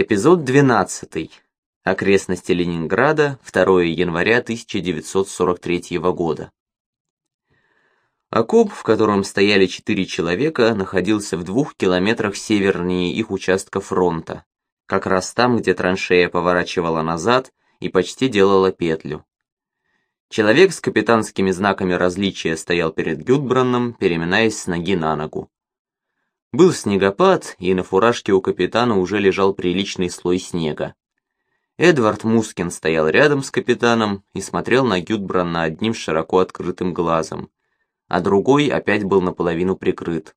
Эпизод 12. Окрестности Ленинграда, 2 января 1943 года. Окоп, в котором стояли четыре человека, находился в двух километрах севернее их участка фронта, как раз там, где траншея поворачивала назад и почти делала петлю. Человек с капитанскими знаками различия стоял перед Гюдбранном, переминаясь с ноги на ногу. Был снегопад, и на фуражке у капитана уже лежал приличный слой снега. Эдвард Мускин стоял рядом с капитаном и смотрел на Гюдбранна одним широко открытым глазом, а другой опять был наполовину прикрыт.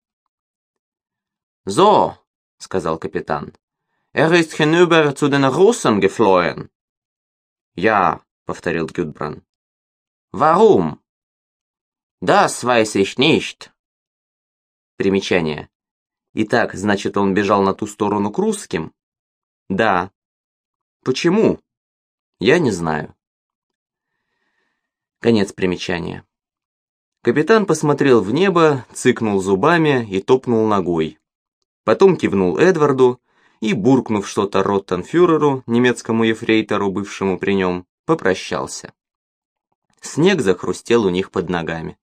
«Зо!» — сказал капитан. «Er ist hinüber zu den Russen geflohen!» «Ja!» — повторил Гюдбран. Warum? Das weiß ich nicht. Примечание. Итак, значит, он бежал на ту сторону к русским? Да. Почему? Я не знаю. Конец примечания. Капитан посмотрел в небо, цыкнул зубами и топнул ногой. Потом кивнул Эдварду и, буркнув что-то Роттенфюреру, немецкому ефрейтору, бывшему при нем, попрощался. Снег захрустел у них под ногами.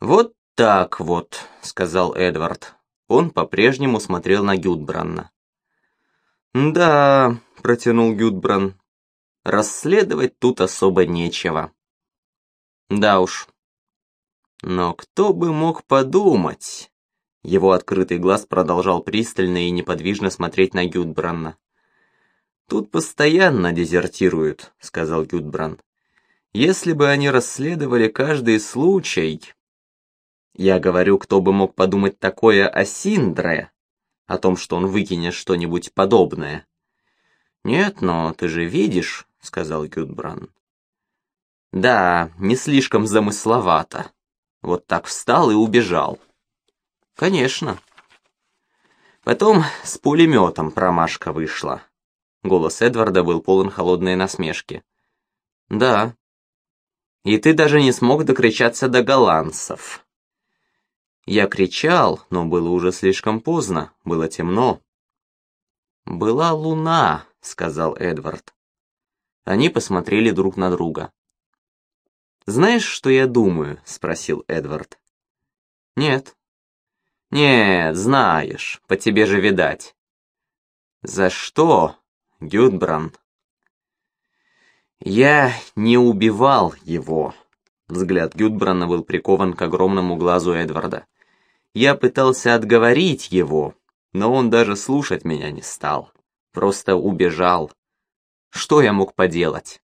«Вот так вот», — сказал Эдвард. Он по-прежнему смотрел на Гюдбранна. «Да», — протянул Гюдбран, — «расследовать тут особо нечего». «Да уж». «Но кто бы мог подумать?» Его открытый глаз продолжал пристально и неподвижно смотреть на Гюдбранна. «Тут постоянно дезертируют», — сказал Гюдбран. Если бы они расследовали каждый случай... Я говорю, кто бы мог подумать такое о Синдре, о том, что он выкинет что-нибудь подобное. Нет, но ты же видишь, сказал Гюдбран. Да, не слишком замысловато. Вот так встал и убежал. Конечно. Потом с пулеметом промашка вышла. Голос Эдварда был полон холодной насмешки. Да, и ты даже не смог докричаться до голландцев. Я кричал, но было уже слишком поздно, было темно. «Была луна», — сказал Эдвард. Они посмотрели друг на друга. «Знаешь, что я думаю?» — спросил Эдвард. «Нет». «Нет, знаешь, по тебе же видать». «За что, Гюдбранд?» «Я не убивал его», — взгляд Гюдбрана был прикован к огромному глазу Эдварда. «Я пытался отговорить его, но он даже слушать меня не стал. Просто убежал. Что я мог поделать?»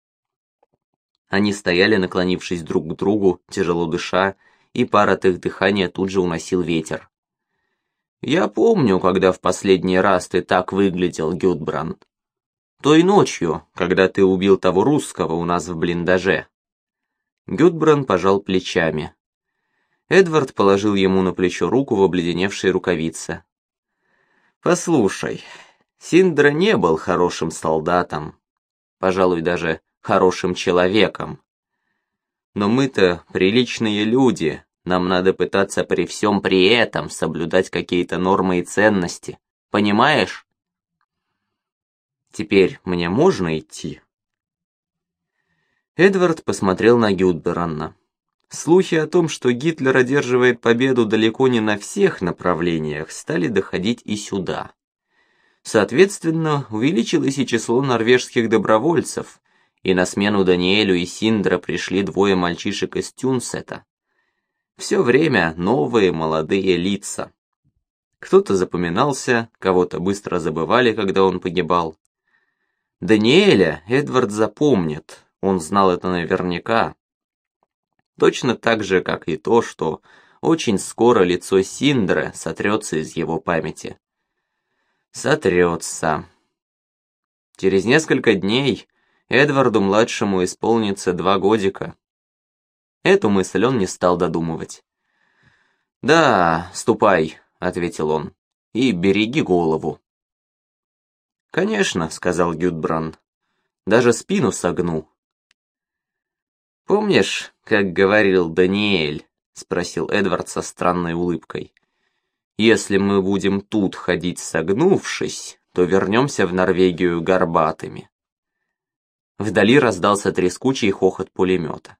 Они стояли, наклонившись друг к другу, тяжело дыша, и пар от их дыхания тут же уносил ветер. «Я помню, когда в последний раз ты так выглядел, Гюдбранд. Той ночью, когда ты убил того русского у нас в блиндаже. Гюдбран пожал плечами. Эдвард положил ему на плечо руку в обледеневшей рукавице. «Послушай, Синдра не был хорошим солдатом, пожалуй, даже хорошим человеком. Но мы-то приличные люди, нам надо пытаться при всем при этом соблюдать какие-то нормы и ценности, понимаешь?» Теперь мне можно идти?» Эдвард посмотрел на Гюдберанна. Слухи о том, что Гитлер одерживает победу далеко не на всех направлениях, стали доходить и сюда. Соответственно, увеличилось и число норвежских добровольцев, и на смену Даниэлю и Синдра пришли двое мальчишек из Тюнсета. Все время новые молодые лица. Кто-то запоминался, кого-то быстро забывали, когда он погибал. Даниэля Эдвард запомнит, он знал это наверняка. Точно так же, как и то, что очень скоро лицо Синдра сотрется из его памяти. Сотрется. Через несколько дней Эдварду-младшему исполнится два годика. Эту мысль он не стал додумывать. «Да, ступай», — ответил он, — «и береги голову». «Конечно», — сказал Гюдбран. «Даже спину согну». «Помнишь, как говорил Даниэль?» — спросил Эдвард со странной улыбкой. «Если мы будем тут ходить согнувшись, то вернемся в Норвегию горбатыми. Вдали раздался трескучий хохот пулемета.